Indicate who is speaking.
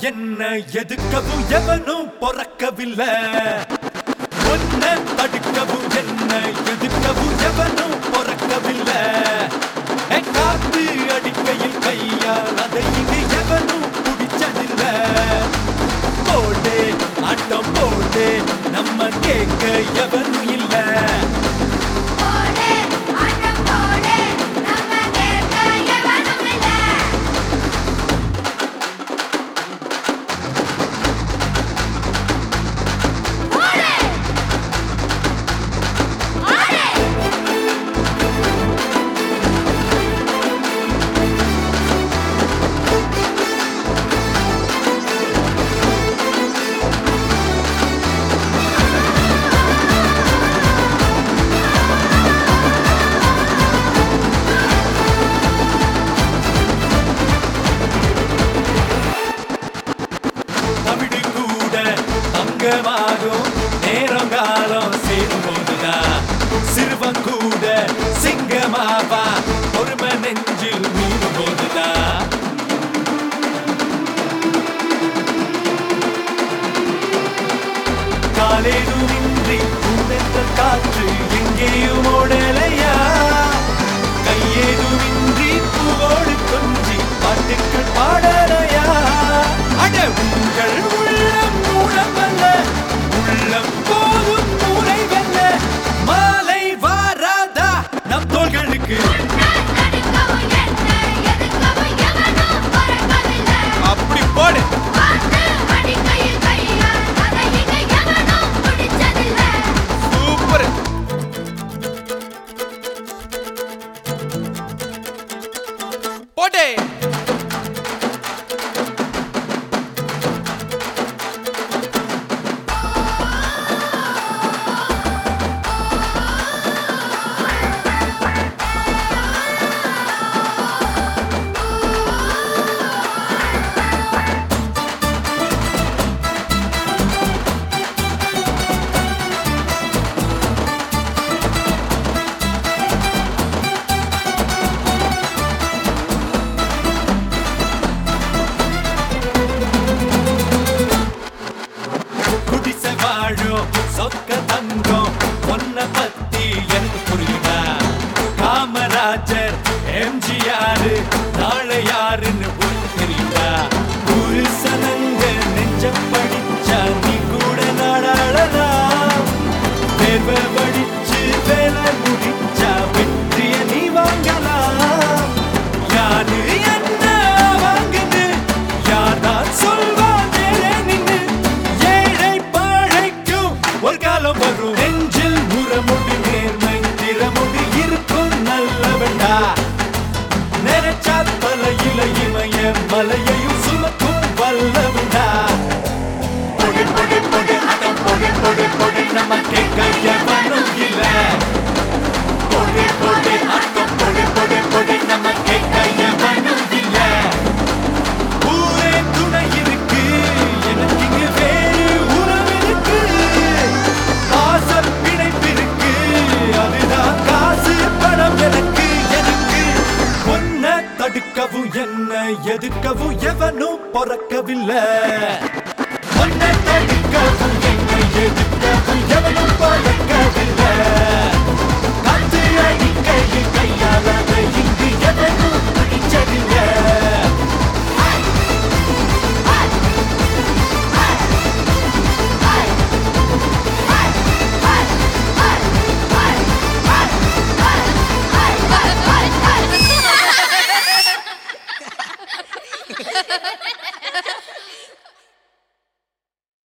Speaker 1: என்ன எதுக்கவும் எவனும் பிறக்கவில்லை. ஒன்ன தடுக்கவும் நிஜமாகும் நேரம் காலம் சேரும் போதுதான் சிறுவன் கூட சிங்கமாவா பொறுமை நெஞ்சில் மீறும் போதுதான் காலேதுமின்றி காற்று எங்கேயும் வாழும் சொக்க தங்கம் ஒன்ன Palo Borru. Ven. எதிர்க்கவும் எவனும் பிறக்கவில்லை. தடுக்கவும் என்னை எதிர்க்க